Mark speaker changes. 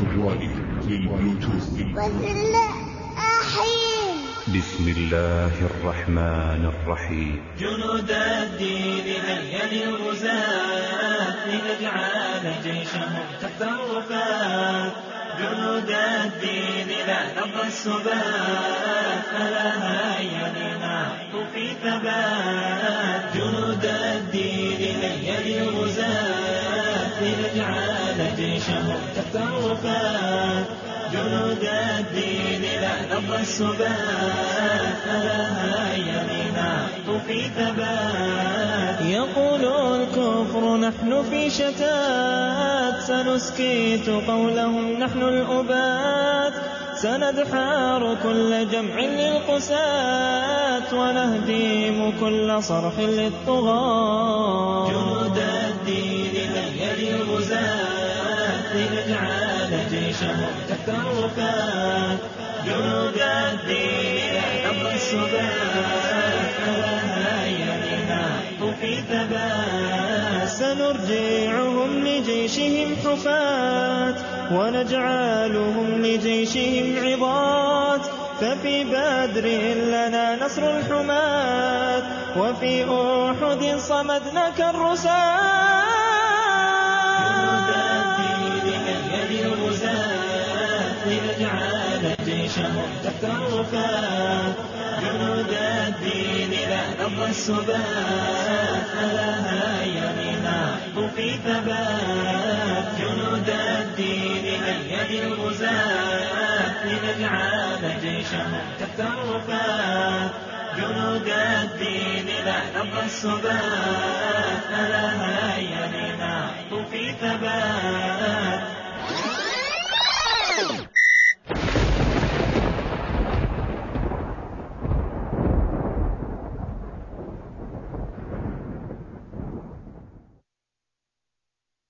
Speaker 1: الجوال بالبلوتوث
Speaker 2: والأحين
Speaker 3: بسم الله الرحمن الرحيم.
Speaker 4: جنود الدين هيا للغزاة لنجعل جيشهم تحت الرفات جنود الدين لا نرضى السبات فلا هيا لنعطوا في ثبات جنود الدين هيا للغزاة لنجعل جيشهم تحت الرفات جنود الدين لا نرضى السبات فلا هيا لنعطوا في ثبات يقول الكفر نحن في شتات. سنسكت قولهم نحن الأبات سندحار كل جمع للقساة. ونهديم كل صرح للطغاة. لنجعل جيشهم الرفات جنود الدين نبض السبات فلا هيا لنعطوا في ثبات سنرجعهم لجيشهم حفاة ونجعلهم لجيشهم عظات. ففي بدر لنا نصر الحماة وفي أحد صمدنا كالرساة الرفات جنود الدين لا نرضى السبات فلا لنعطوا في ثبات جنود الدين هيا للغزاة لنجعل جيشهم تحت جنود الدين لا نرضى السبات فلا